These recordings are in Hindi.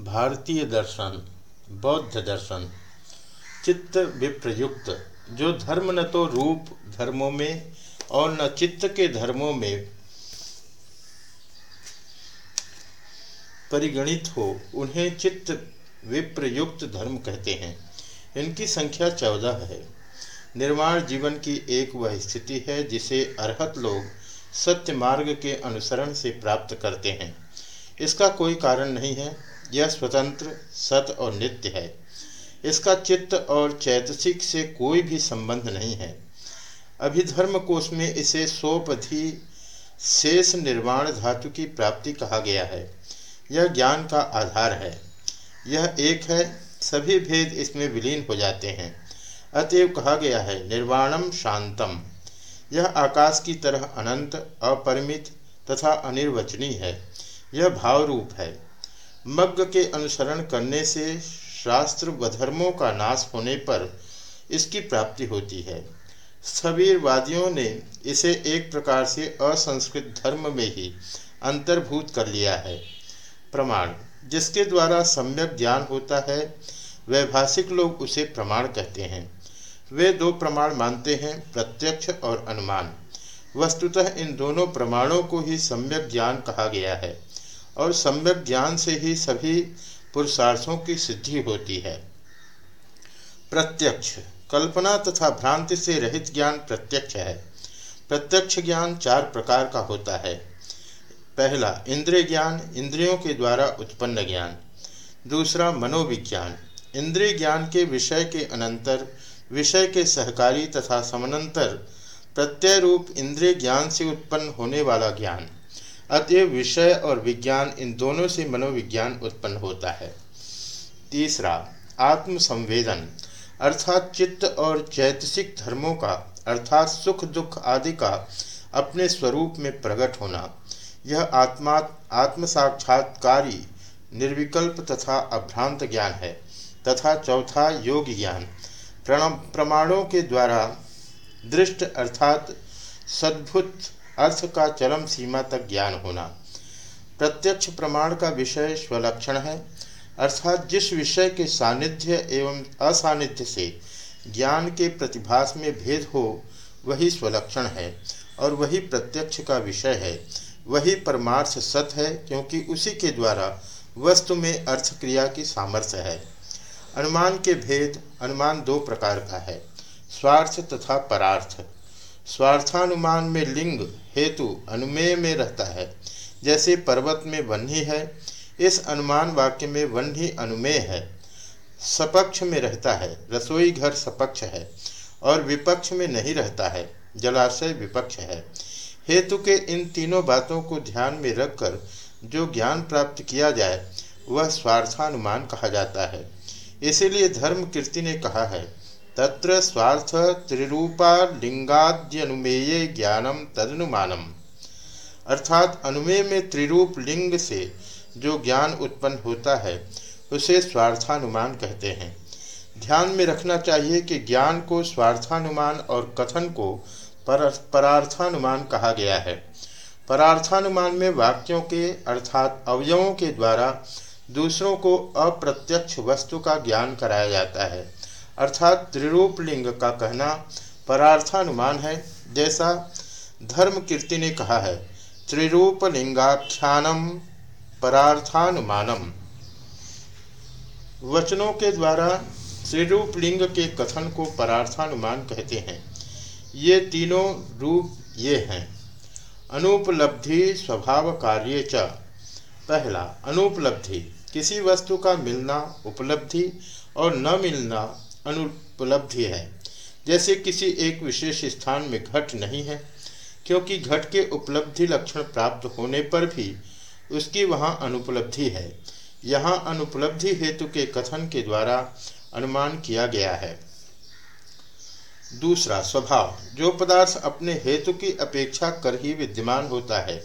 भारतीय दर्शन, बौद्ध दर्शन, चित्त विप्रयुक्त, जो धर्म न तो रूप धर्मों में और न चित्त के धर्मों में परिगणित हो, उन्हें चित्त विप्रयुक्त धर्म कहते हैं। इनकी संख्या चौदह है। निर्माण जीवन की एक वह स्थिति है, जिसे अरहत लोग सत्य मार्ग के अनुसरण से प्राप्त करते हैं। इसका कोई कारण नहीं है। यह स्वतंत्र, सत और नित्य है। इसका चित्त और चैतसिक से कोई भी संबंध नहीं है। अभिधर्म कोश में इसे सोपधि, शेष निर्वाण धातु की प्राप्ति कहा गया है। यह ज्ञान का आधार है। यह एक है, सभी भेद इसमें विलीन हो जाते हैं। अतएव कहा गया है, निर्वाणम शांतम। यह आकाश की तरह अनंत, अपरिमित तथा अनिर्वचनीय है। यह भाव रूप है। मग्ग के अनुसरण करने से शास्त्र व धर्मों का नाश होने पर इसकी प्राप्ति होती है। सवीरवादियों ने इसे एक प्रकार से असंस्कृत धर्म में ही अंतर्भूत कर लिया है। प्रमाण, जिसके द्वारा सम्यक ज्ञान होता है, वैभाषिक लोग उसे प्रमाण कहते हैं। वे दो प्रमाण मानते हैं, प्रत्यक्ष और अनुमान। वस्तुतः इन दोनों प्रमाणों को ही सम्यक ज्ञान कहा गया है। और सम्यक ज्ञान से ही सभी पुरुषार्थों की सिद्धि होती है। प्रत्यक्ष। कल्पना तथा भ्रांति से रहित ज्ञान प्रत्यक्ष है। प्रत्यक्ष ज्ञान चार प्रकार का होता है। पहला, इंद्रिय ज्ञान, इंद्रियों के द्वारा उत्पन्न ज्ञान। दूसरा, मनोविज्ञान। इंद्रिय ज्ञान के विषय के अनंतर, विषय के सहकारी तथा समानंतर, प्रत्यय रूप इंद्रिय ज्ञान से उत्पन्न होने वाला ज्ञान। अतएव विषय और विज्ञान, इन दोनों से मनोविज्ञान उत्पन्न होता है। तीसरा, आत्मसंवेदन, अर्थात चित्त और चैतसिक धर्मों का, अर्थात सुख दुख आदि का, अपने स्वरूप में प्रकट होना। यह आत्मा आत्म निर्विकल्प तथा अभ्रांत ज्ञान है, तथा चौथा योग ज्ञान। प्रमाणों के द्वारा दृष्ट, अर्थात सद्भुत अर्थ का चरम सीमा तक ज्ञान होना। प्रत्यक्ष प्रमाण का विषय स्वलक्षण है। अर्थात जिस विषय के सानिध्य एवं असानिध्य से ज्ञान के प्रतिभास में भेद हो, वही स्वलक्षण है और वही प्रत्यक्ष का विषय है। वही परमार्थ सत है क्योंकि उसी के द्वारा वस्तु में अर्थ क्रिया की सामर्थ्य है। अनुमान के भेद, अनुमान दो प्रकार का है, स्वार्थ तथा परार्थ। स्वार्थानुमान में लिंग हेतु अनुमेय में रहता है, जैसे पर्वत में वन्ही है इस अनुमान वाक्य में वन्ही अनुमेय है। सपक्ष में रहता है, रसोई घर सपक्ष है, और विपक्ष में नहीं रहता है, जलाशय विपक्ष है। हेतु के इन तीनों बातों को ध्यान में रखकर जो ज्ञान प्राप्त किया जाए, वह स्वार्थानुमान कहा जाता है। इसीलिए धर्म कीर्ति ने कहा है तत्र स्वार्थ त्रिरूपा लिंगाद्यनुमेय ज्ञानम तदनुमानम। अर्थात अनुमेय में त्रिरूप लिंग से जो ज्ञान उत्पन्न होता है, उसे स्वार्थानुमान कहते हैं। ध्यान में रखना चाहिए कि ज्ञान को स्वार्थानुमान और कथन को पर, परार्थानुमान कहा गया है। परार्थानुमान में वाक्यों के अर्थात अवयवों के द्वारा दूसरों को अप्रत्यक्ष वस्तु का ज्ञान कराया जाता है। अर्थात त्रिरूप लिंग का कहना परार्थानुमान है, जैसा धर्म कीर्ति ने कहा है। त्रिरूप लिंगाख्यानम परार्थानुमानम। वचनों के द्वारा त्रिरूप लिंग के कथन को परार्थानुमान कहते हैं। ये तीनों रूप ये हैं। अनुपलब्धि स्वभाव कार्य च। पहला, अनुपलब्धि। किसी वस्तु का मिलना उपलब्धि और न मिलना अनुपलब्धि है। जैसे किसी एक विशेष स्थान में घट नहीं है, क्योंकि घट के उपलब्धि लक्षण प्राप्त होने पर भी उसकी वहाँ अनुपलब्धि है। यहाँ अनुपलब्धि हेतु के कथन के द्वारा अनुमान किया गया है। दूसरा स्वभाव, जो पदार्थ अपने हेतु की अपेक्षा कर ही विद्यमान होता है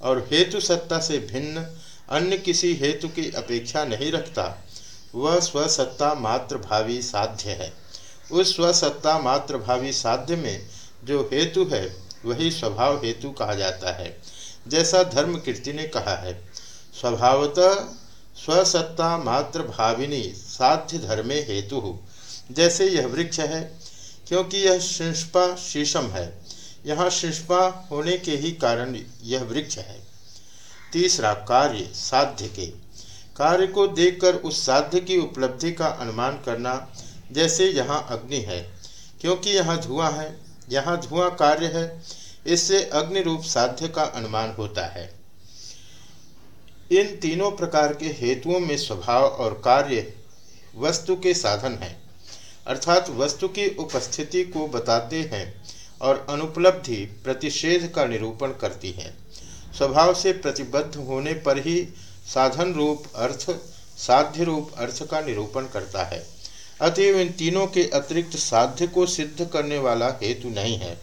और हेतु सत्ता से भिन्न अन्य किसी हेतु की अपेक्षा नहीं रखता वह स्वसत्ता मात्र भावी साध्य है। उस स्वसत्ता मात्र भावी साध्य में जो हेतु है, वही स्वभाव हेतु कहा जाता है, जैसा धर्म कीर्ति ने कहा है। स्वभावतः स्वसत्ता मात्र भाविनी साध्य धर्मे हेतु। हो जैसे यह वृक्ष है, क्योंकि यह शिष्पा शीशम है, यहाँ शिष्पा होने के ही कारण यह वृक्ष है। तीसरा कार्य साध्य के। कार्य को देखकर उस साध्य की उपलब्धि का अनुमान करना जैसे यहाँ अग्नि है। क्योंकि यहाँ धुआँ है, यहाँ धुआँ कार्य है, इससे अग्नि रूप साध्य का अनुमान होता है। इन तीनों प्रकार के हेतुओं में स्वभाव और कार्य वस्तु के साधन है। अर्थात वस्तु की उपस्थिति को बताते हैं और अनुपलब्धि प्रतिषेध का निरूपण करती है। स्वभाव से प्रतिबद्ध होने पर ही साधन रूप अर्थ, साध्य रूप अर्थ का निरूपण करता है। अतएव इन तीनों के अतिरिक्त साध्य को सिद्ध करने वाला हेतु नहीं है।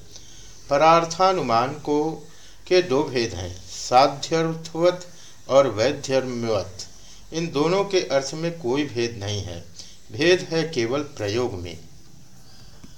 परार्थानुमान को के दो भेद हैं, साध्यर्थवत और वैध्यर्मवत इन दोनों के अर्थ में कोई भेद नहीं है। भेद है केवल प्रयोग में।